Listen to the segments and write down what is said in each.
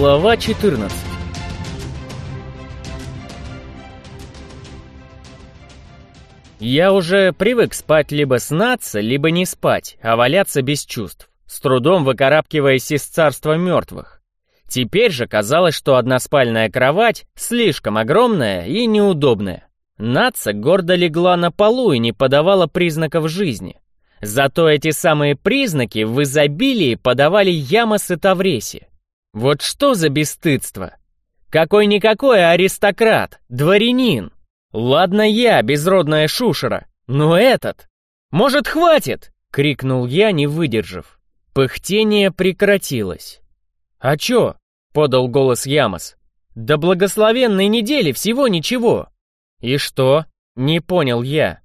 Глава 14 Я уже привык спать либо снаться, либо не спать, а валяться без чувств, с трудом выкарабкиваясь из царства мертвых. Теперь же казалось, что односпальная кровать слишком огромная и неудобная. Наца гордо легла на полу и не подавала признаков жизни. Зато эти самые признаки в изобилии подавали Ямос и Тавреси. Вот что за бесстыдство! Какой-никакой аристократ, дворянин. Ладно я, безродная шушера, но этот... Может, хватит? Крикнул я, не выдержав. Пыхтение прекратилось. «А чё?» — подал голос Ямос. «До благословенной недели всего ничего». «И что?» — не понял я.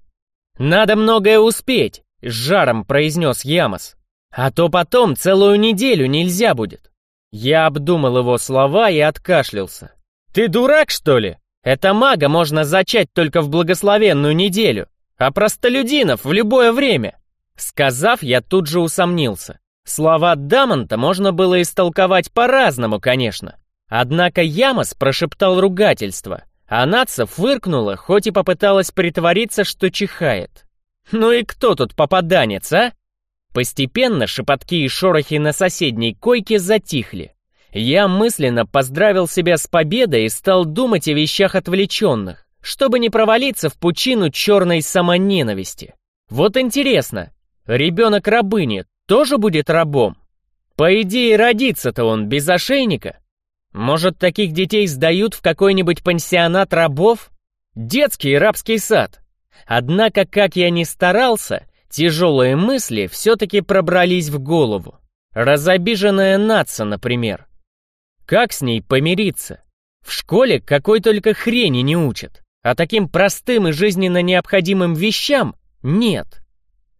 «Надо многое успеть», — с жаром произнес Ямос. «А то потом целую неделю нельзя будет». Я обдумал его слова и откашлялся. «Ты дурак, что ли? Это мага можно зачать только в благословенную неделю, а простолюдинов в любое время». Сказав, я тут же усомнился. Слова Дамонта можно было истолковать по-разному, конечно. Однако Ямос прошептал ругательство, а Наца фыркнула, хоть и попыталась притвориться, что чихает. «Ну и кто тут попаданец, а?» Постепенно шепотки и шорохи на соседней койке затихли. Я мысленно поздравил себя с победой и стал думать о вещах отвлеченных, чтобы не провалиться в пучину черной самоненависти. Вот интересно, ребенок рабыни тоже будет рабом? По идее, родится-то он без ошейника. Может, таких детей сдают в какой-нибудь пансионат рабов? Детский рабский сад. Однако, как я ни старался, Тяжелые мысли все-таки пробрались в голову. Разобиженная наца, например. Как с ней помириться? В школе какой только хрени не учат, а таким простым и жизненно необходимым вещам нет.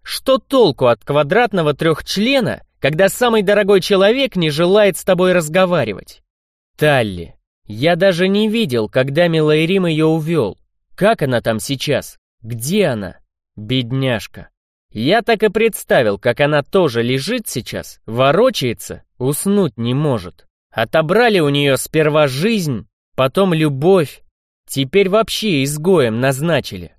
Что толку от квадратного трехчлена, когда самый дорогой человек не желает с тобой разговаривать? Талли. Я даже не видел, когда Милайрим ее увел. Как она там сейчас? Где она? Бедняжка. Я так и представил, как она тоже лежит сейчас, ворочается, уснуть не может. Отобрали у нее сперва жизнь, потом любовь, теперь вообще изгоем назначили.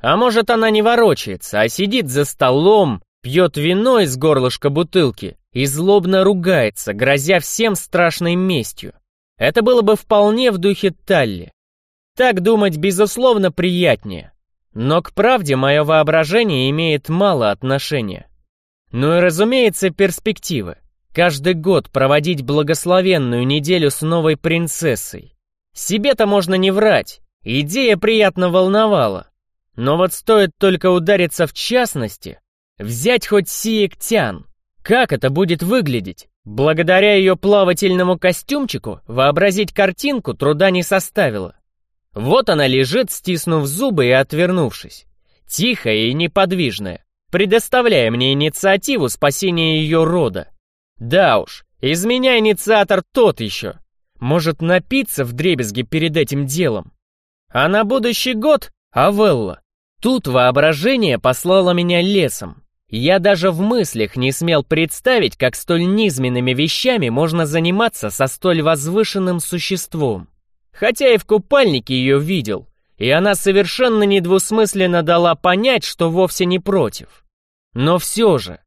А может, она не ворочается, а сидит за столом, пьет вино из горлышка бутылки и злобно ругается, грозя всем страшной местью. Это было бы вполне в духе Талли. Так думать, безусловно, приятнее. Но к правде мое воображение имеет мало отношения. Ну и, разумеется, перспективы. Каждый год проводить благословенную неделю с новой принцессой. Себе-то можно не врать, идея приятно волновала. Но вот стоит только удариться в частности, взять хоть Сиектян. Как это будет выглядеть? Благодаря ее плавательному костюмчику вообразить картинку труда не составило. Вот она лежит, стиснув зубы и отвернувшись. Тихая и неподвижная, предоставляя мне инициативу спасения ее рода. Да уж, из меня инициатор тот еще. Может напиться в дребезге перед этим делом. А на будущий год — Авелла. Тут воображение послало меня лесом. Я даже в мыслях не смел представить, как столь низменными вещами можно заниматься со столь возвышенным существом. Хотя и в купальнике ее видел, и она совершенно недвусмысленно дала понять, что вовсе не против. Но все же...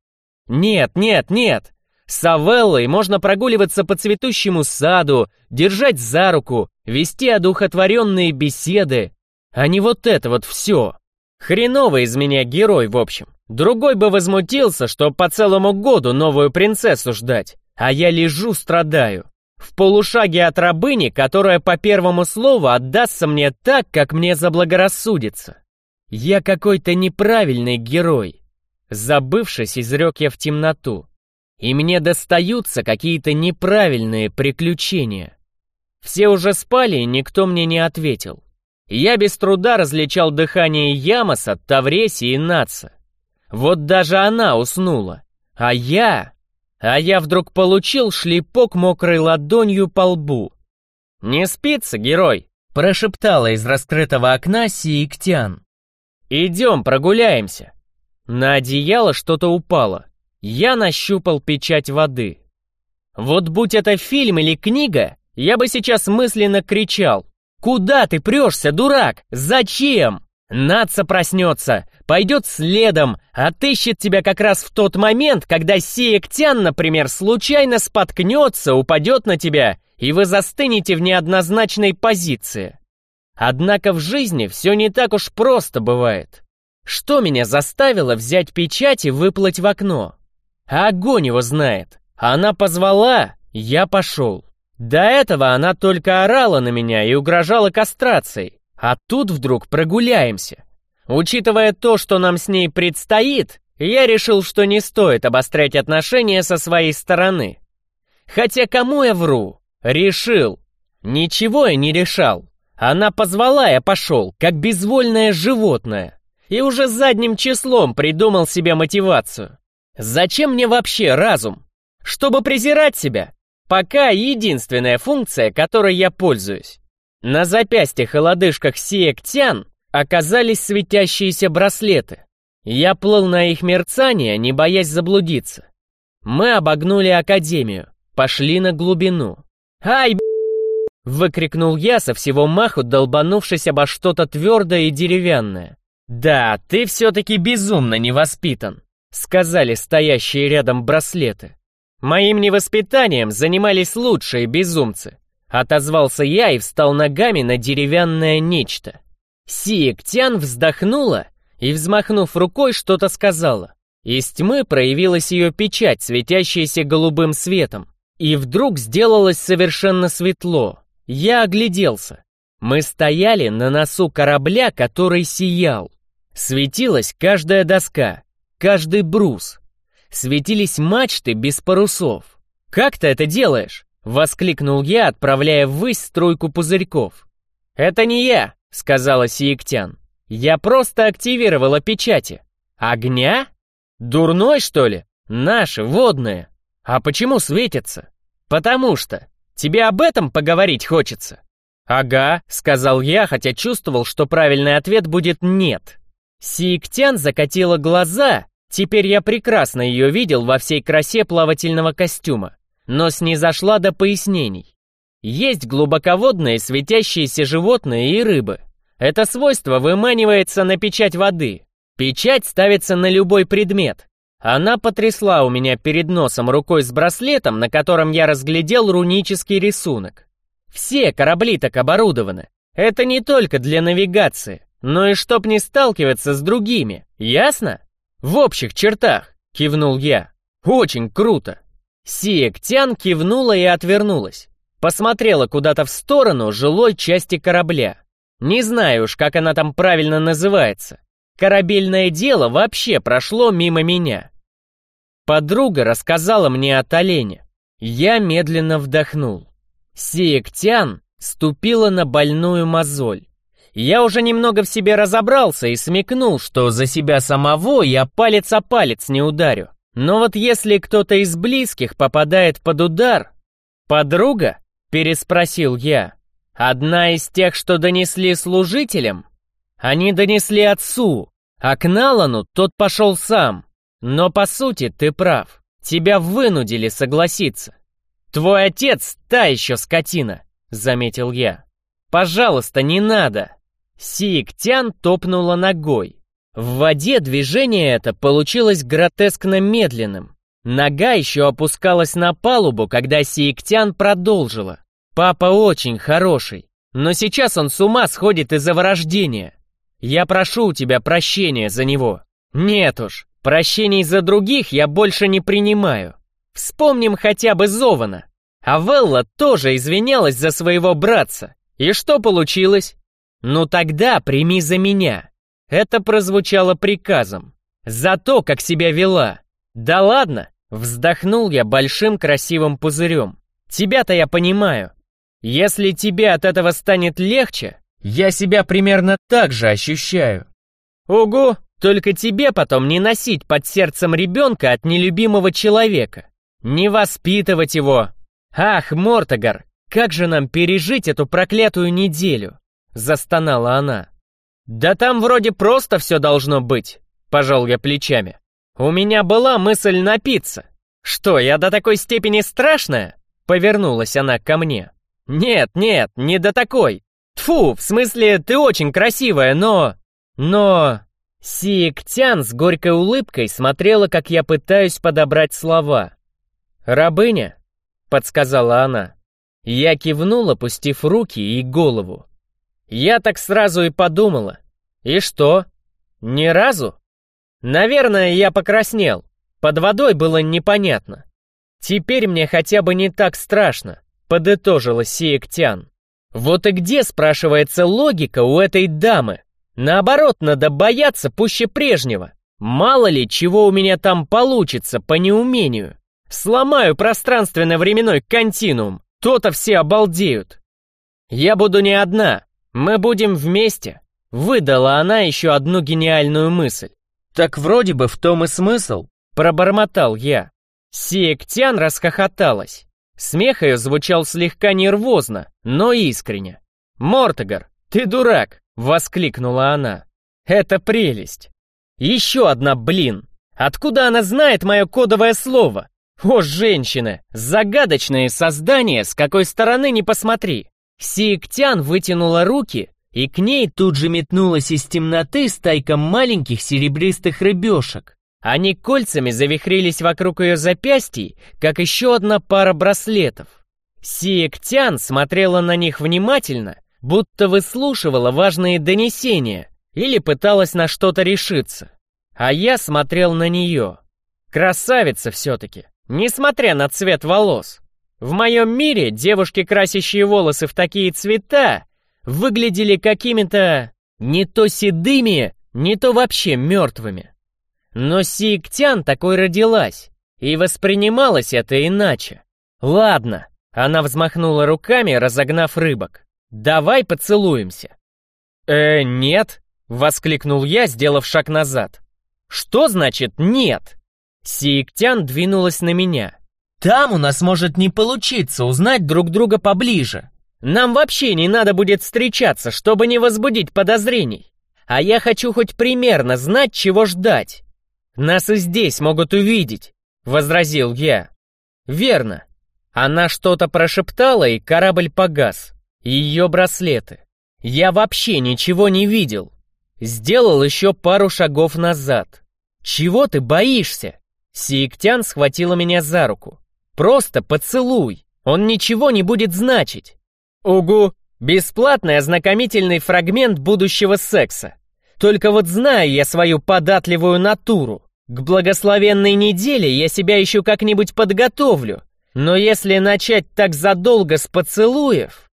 Нет, нет, нет! С Авеллой можно прогуливаться по цветущему саду, держать за руку, вести одухотворенные беседы, а не вот это вот все. Хреновый из меня герой, в общем. Другой бы возмутился, что по целому году новую принцессу ждать, а я лежу, страдаю в полушаге от рабыни, которая по первому слову отдастся мне так, как мне заблагорассудится. Я какой-то неправильный герой. Забывшись, изрек я в темноту. И мне достаются какие-то неправильные приключения. Все уже спали, и никто мне не ответил. Я без труда различал дыхание Ямоса, Тавреси и Наца. Вот даже она уснула. А я а я вдруг получил шлепок мокрой ладонью по лбу. «Не спится, герой?» — прошептала из раскрытого окна Сииктян. «Идем, прогуляемся». На одеяло что-то упало. Я нащупал печать воды. Вот будь это фильм или книга, я бы сейчас мысленно кричал. «Куда ты прешься, дурак? Зачем?» Наца проснется, пойдет следом, отыщет тебя как раз в тот момент, когда Сиектян, например, случайно споткнется, упадет на тебя, и вы застынете в неоднозначной позиции. Однако в жизни все не так уж просто бывает. Что меня заставило взять печать и выплыть в окно? Огонь его знает. Она позвала, я пошел. До этого она только орала на меня и угрожала кастрацией. А тут вдруг прогуляемся. Учитывая то, что нам с ней предстоит, я решил, что не стоит обострять отношения со своей стороны. Хотя кому я вру? Решил. Ничего я не решал. Она позвала, я пошел, как безвольное животное. И уже задним числом придумал себе мотивацию. Зачем мне вообще разум? Чтобы презирать себя? Пока единственная функция, которой я пользуюсь. На запястьях и лодыжках сиектян оказались светящиеся браслеты. Я плыл на их мерцание, не боясь заблудиться. Мы обогнули Академию, пошли на глубину. «Ай, Выкрикнул я со всего маху, долбанувшись обо что-то твердое и деревянное. «Да, ты все-таки безумно невоспитан», — сказали стоящие рядом браслеты. «Моим невоспитанием занимались лучшие безумцы», — отозвался я и встал ногами на деревянное нечто. Сиектян вздохнула и, взмахнув рукой, что-то сказала. Из тьмы проявилась ее печать, светящаяся голубым светом. И вдруг сделалось совершенно светло. Я огляделся. Мы стояли на носу корабля, который сиял. Светилась каждая доска, каждый брус. Светились мачты без парусов. «Как ты это делаешь?» — воскликнул я, отправляя ввысь струйку пузырьков. «Это не я», — сказала Сиектян. «Я просто активировала печати». «Огня? Дурной, что ли? Наши, водные. А почему светятся?» «Потому что Тебе об этом поговорить хочется?» «Ага», — сказал я, хотя чувствовал, что правильный ответ будет «нет». Сиектян закатила глаза, теперь я прекрасно ее видел во всей красе плавательного костюма, но снизошла до пояснений. Есть глубоководные светящиеся животные и рыбы. Это свойство выманивается на печать воды. Печать ставится на любой предмет, она потрясла у меня перед носом рукой с браслетом, на котором я разглядел рунический рисунок. Все корабли так оборудованы. Это не только для навигации, но и чтоб не сталкиваться с другими, ясно? В общих чертах, кивнул я. Очень круто. Сиектян кивнула и отвернулась. Посмотрела куда-то в сторону жилой части корабля. Не знаю уж, как она там правильно называется. Корабельное дело вообще прошло мимо меня. Подруга рассказала мне о олене. Я медленно вдохнул. Сиектян ступила на больную мозоль. Я уже немного в себе разобрался и смекнул, что за себя самого я палец о палец не ударю. Но вот если кто-то из близких попадает под удар... «Подруга?» — переспросил я. «Одна из тех, что донесли служителям?» «Они донесли отцу, а к Налану тот пошел сам. Но по сути ты прав. Тебя вынудили согласиться. Твой отец та еще скотина, заметил я. Пожалуйста, не надо. Сиектян топнула ногой. В воде движение это получилось гротескно медленным. Нога еще опускалась на палубу, когда Сиектян продолжила. «Папа очень хороший, но сейчас он с ума сходит из-за вырождения. Я прошу у тебя прощения за него. Нет уж, Прощений за других я больше не принимаю. Вспомним хотя бы Зована. А Велла тоже извинялась за своего братца. И что получилось? Ну тогда прими за меня. Это прозвучало приказом. За то, как себя вела. Да ладно, вздохнул я большим красивым пузырем. Тебя-то я понимаю. Если тебе от этого станет легче, я себя примерно так же ощущаю. Ого, только тебе потом не носить под сердцем ребенка от нелюбимого человека. Не воспитывать его. Ах, Мортогар, как же нам пережить эту проклятую неделю? Застонала она. Да там вроде просто все должно быть. Пожал я плечами. У меня была мысль напиться. «Что, я до такой степени страшная?» Повернулась она ко мне. «Нет, нет, не до такой. Тфу, в смысле, ты очень красивая, но... Но...» Сиектян с горькой улыбкой смотрела, как я пытаюсь подобрать слова. «Рабыня?» — подсказала она. Я кивнул, опустив руки и голову. Я так сразу и подумала. И что? Ни разу? Наверное, я покраснел. Под водой было непонятно. Теперь мне хотя бы не так страшно, подытожила Сиектян. Вот и где, спрашивается, логика у этой дамы? Наоборот, надо бояться пуще прежнего. Мало ли, чего у меня там получится по неумению. Сломаю пространственно-временной континуум, то-то все обалдеют. Я буду не одна, мы будем вместе. Выдала она еще одну гениальную мысль. Так вроде бы в том и смысл, пробормотал я. Сиектян расхохоталась. Смех ее звучал слегка нервозно, но искренне. «Мортогар, ты дурак!» — воскликнула она. «Это прелесть! Еще одна, блин! Откуда она знает мое кодовое слово? О, женщины! Загадочные создания, с какой стороны не посмотри!» Сиектян вытянула руки, и к ней тут же метнулась из темноты стайка маленьких серебристых рыбешек. Они кольцами завихрились вокруг ее запястий, как еще одна пара браслетов. Сиектян смотрела на них внимательно, будто выслушивала важные донесения или пыталась на что-то решиться. А я смотрел на нее. Красавица все-таки, несмотря на цвет волос. В моем мире девушки, красящие волосы в такие цвета, выглядели какими-то не то седыми, не то вообще мертвыми. Но Сиктян такой родилась, и воспринималось это иначе. Ладно, она взмахнула руками, разогнав рыбок. Давай поцелуемся. Э, нет, воскликнул я, сделав шаг назад. Что значит нет? Сиктян двинулась на меня. Там у нас может не получиться узнать друг друга поближе. Нам вообще не надо будет встречаться, чтобы не возбудить подозрений. А я хочу хоть примерно знать, чего ждать. Нас и здесь могут увидеть, возразил я. Верно. Она что-то прошептала, и корабль погас. Ее браслеты. Я вообще ничего не видел. Сделал еще пару шагов назад. Чего ты боишься? Сиектян схватила меня за руку. Просто поцелуй. Он ничего не будет значить. Угу, бесплатный ознакомительный фрагмент будущего секса. Только вот знаю я свою податливую натуру. К благословенной неделе я себя еще как-нибудь подготовлю. Но если начать так задолго с поцелуев...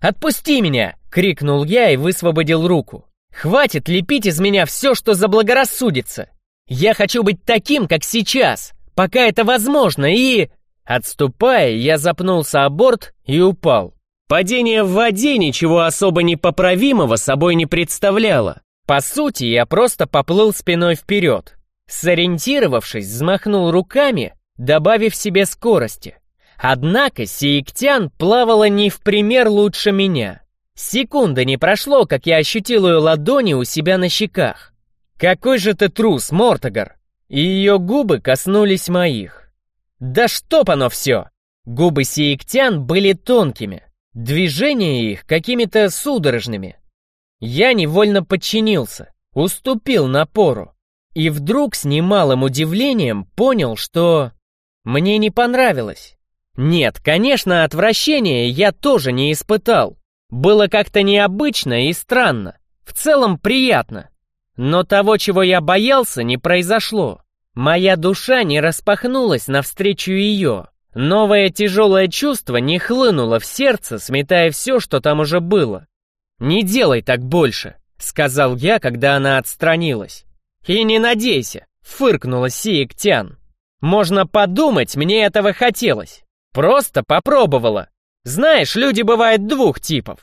«Отпусти меня!» — крикнул я и высвободил руку. «Хватит лепить из меня все, что заблагорассудится! Я хочу быть таким, как сейчас, пока это возможно, и...» Отступая, я запнулся о борт и упал. Падение в воде ничего особо непоправимого собой не представляло. По сути, я просто поплыл спиной вперед. Сориентировавшись, взмахнул руками, добавив себе скорости. Однако Сиектян плавала не в пример лучше меня. Секунды не прошло, как я ощутил ее ладони у себя на щеках. «Какой же ты трус, Мортогар!» И ее губы коснулись моих. Да чтоб оно все! Губы сиектян были тонкими, движения их какими-то судорожными. Я невольно подчинился, уступил напору. И вдруг с немалым удивлением понял, что... Мне не понравилось. Нет, конечно, отвращения я тоже не испытал. Было как-то необычно и странно. В целом приятно. Но того, чего я боялся, не произошло. Моя душа не распахнулась навстречу ее. Новое тяжелое чувство не хлынуло в сердце, сметая все, что там уже было. «Не делай так больше», — сказал я, когда она отстранилась. «И не надейся», — фыркнула Сиектян. «Можно подумать, мне этого хотелось. Просто попробовала. Знаешь, люди бывают двух типов.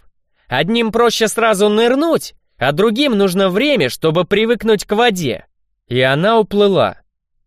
Одним проще сразу нырнуть, а другим нужно время, чтобы привыкнуть к воде». И она уплыла.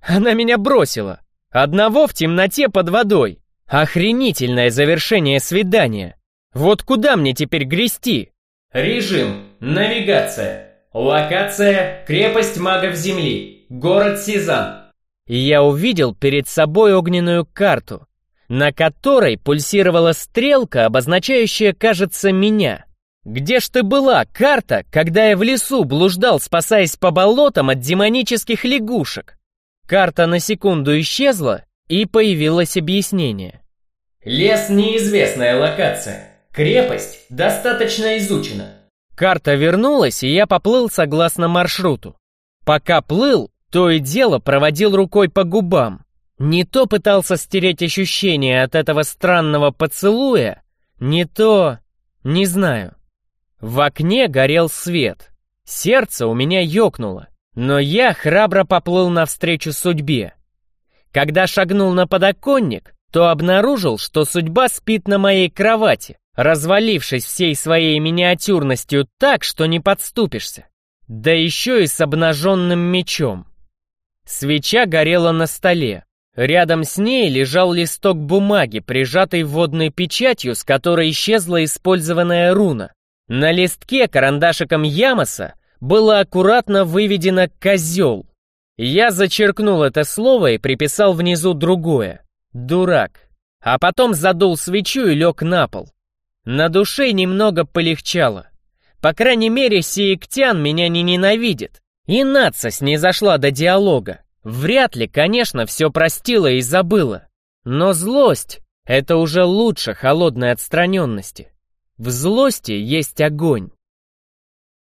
Она меня бросила. Одного в темноте под водой. Охренительное завершение свидания. Вот куда мне теперь грести? Режим. Навигация. Локация. Крепость магов Земли. Город Сизан. и я увидел перед собой огненную карту, на которой пульсировала стрелка, обозначающая, кажется, меня. Где ж ты была, карта, когда я в лесу блуждал, спасаясь по болотам от демонических лягушек? Карта на секунду исчезла, и появилось объяснение. Лес — неизвестная локация. Крепость достаточно изучена. Карта вернулась, и я поплыл согласно маршруту. Пока плыл, то и дело проводил рукой по губам. Не то пытался стереть ощущение от этого странного поцелуя, не то... не знаю. В окне горел свет. Сердце у меня ёкнуло, но я храбро поплыл навстречу судьбе. Когда шагнул на подоконник, то обнаружил, что судьба спит на моей кровати, развалившись всей своей миниатюрностью так, что не подступишься. Да еще и с обнаженным мечом. Свеча горела на столе. Рядом с ней лежал листок бумаги, прижатый водной печатью, с которой исчезла использованная руна. На листке карандашиком Ямоса было аккуратно выведено «козел». Я зачеркнул это слово и приписал внизу другое «дурак». А потом задул свечу и лег на пол. На душе немного полегчало. По крайней мере, Сиектян меня не ненавидит. И Нацис не зашла до диалога. Вряд ли, конечно, все простила и забыла. Но злость — это уже лучше холодной отстраненности. В злости есть огонь.